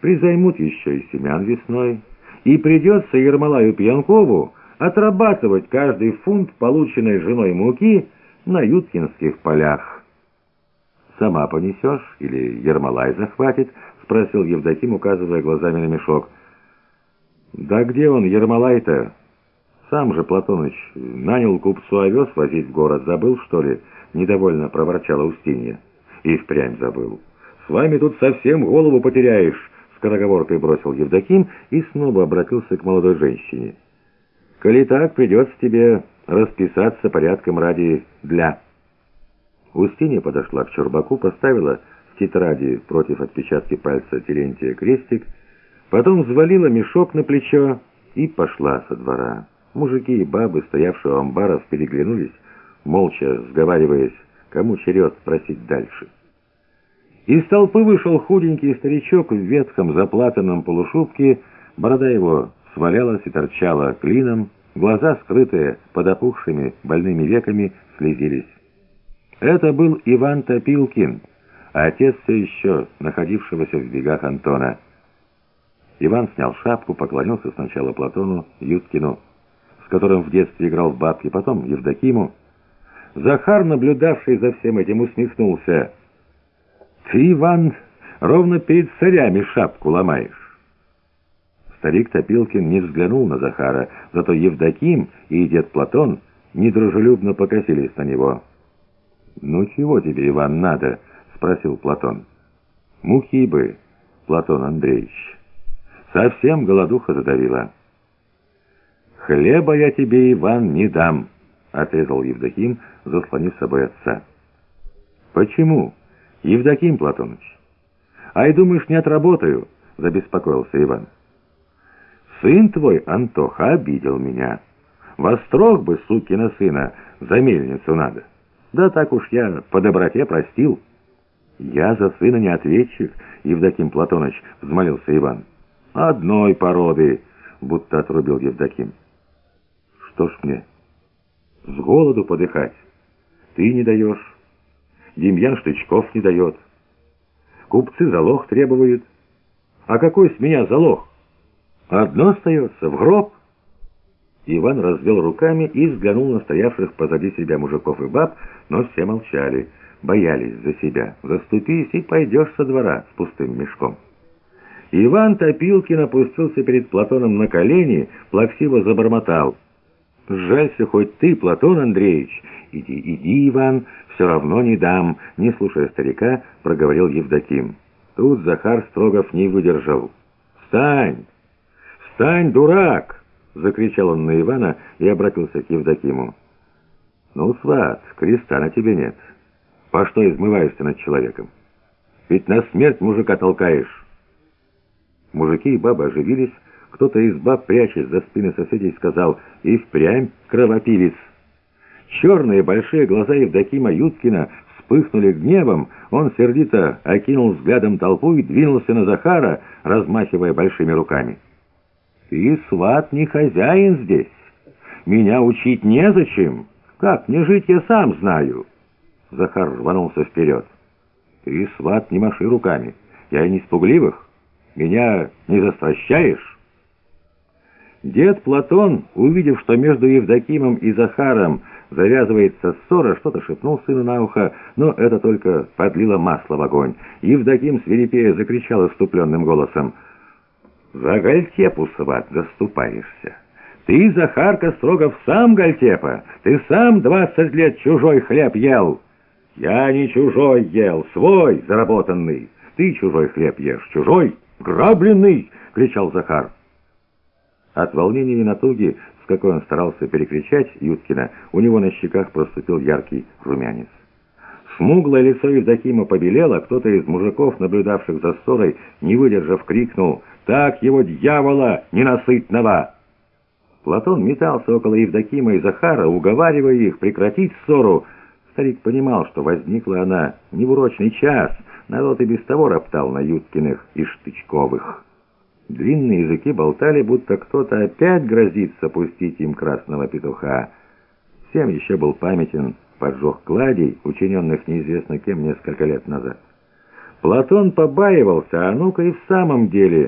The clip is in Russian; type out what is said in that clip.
призаймут еще и семян весной, и придется Ермолаю Пьянкову отрабатывать каждый фунт полученной женой муки на юткинских полях. «Сама понесешь или Ермолай захватит?» — спросил Евдоким, указывая глазами на мешок. «Да где он, Ермолай-то?» «Сам же, Платоныч, нанял купцу овес возить в город. Забыл, что ли?» — недовольно проворчала Устинья. «И впрямь забыл. С вами тут совсем голову потеряешь!» — скороговоркой бросил Евдоким и снова обратился к молодой женщине. «Коли так, придется тебе расписаться порядком ради «для». Устинья подошла к Чурбаку, поставила в тетради против отпечатки пальца Терентия крестик, потом взвалила мешок на плечо и пошла со двора. Мужики и бабы, стоявшие у амбаров, переглянулись, молча сговариваясь, кому черед просить дальше. Из толпы вышел худенький старичок в ветхом заплатанном полушубке, борода его свалялась и торчала клином, глаза, скрытые под опухшими больными веками, слезились. Это был Иван Топилкин, отец все еще находившегося в бегах Антона. Иван снял шапку, поклонился сначала Платону Юткину, с которым в детстве играл в бабки, потом Евдокиму. Захар, наблюдавший за всем этим, усмехнулся. «Ты, Иван, ровно перед царями шапку ломаешь». Старик Топилкин не взглянул на Захара, зато Евдоким и дед Платон недружелюбно покосились на него. «Ну чего тебе, Иван, надо?» — спросил Платон. «Мухи бы, Платон Андреевич. Совсем голодуха задавила». «Хлеба я тебе, Иван, не дам», — отрезал Евдоким, заслонив собой отца. «Почему, Евдоким Платоныч?» «Ай, думаешь, не отработаю?» — забеспокоился Иван. Сын твой, Антоха, обидел меня. Вострог бы, сукина сына, за мельницу надо. Да так уж я по доброте простил. Я за сына не ответчик, Евдоким Платоныч, взмолился Иван. Одной породы, будто отрубил Евдоким. Что ж мне, с голоду подыхать? Ты не даешь, Демьян Штычков не дает. Купцы залог требуют. А какой с меня залог? Одно остается — в гроб. Иван развел руками и взглянул на стоявших позади себя мужиков и баб, но все молчали, боялись за себя. Заступись и пойдешь со двора с пустым мешком. Иван Топилкин опустился перед Платоном на колени, плаксиво забормотал. «Жалься хоть ты, Платон Андреевич. Иди, иди, Иван, все равно не дам», не слушая старика, проговорил Евдоким. Тут Захар Строгов не выдержал. «Встань!» «Встань, дурак!» — закричал он на Ивана и обратился к Евдокиму. «Ну, сват, креста на тебе нет. По что измываешься над человеком? Ведь на смерть мужика толкаешь!» Мужики и бабы оживились. Кто-то из баб, прячась за спины соседей, сказал «И впрямь кровопивец!» Черные большие глаза Евдокима Юткина вспыхнули гневом. Он сердито окинул взглядом толпу и двинулся на Захара, размахивая большими руками. Ты, сват, не хозяин здесь. Меня учить незачем. Как мне жить, я сам знаю. Захар рванулся вперед. Ты, сват, не маши руками. Я и не спугливых. Меня не застращаешь. Дед Платон, увидев, что между Евдокимом и Захаром завязывается ссора, что-то шепнул сыну на ухо, но это только подлило масло в огонь. Евдоким свирепея закричал иступленным голосом — за Гальтепу, сват, заступаешься. Ты, Захарка Строгов, сам Гальтепа. Ты сам двадцать лет чужой хлеб ел. Я не чужой ел, свой, заработанный. Ты чужой хлеб ешь, чужой, грабленный, кричал Захар. От волнения и натуги, какой он старался перекричать Юткина, у него на щеках проступил яркий румянец. Смуглое лицо Евдокима побелело, кто-то из мужиков, наблюдавших за ссорой, не выдержав, крикнул «Так его дьявола ненасытного!» Платон метался около Евдокима и Захара, уговаривая их прекратить ссору. Старик понимал, что возникла она не в урочный час, народ и без того роптал на Юткиных и Штычковых. Длинные языки болтали, будто кто-то опять грозится пустить им красного петуха. Всем еще был памятен поджог кладей, учиненных неизвестно кем несколько лет назад. Платон побаивался, а ну-ка и в самом деле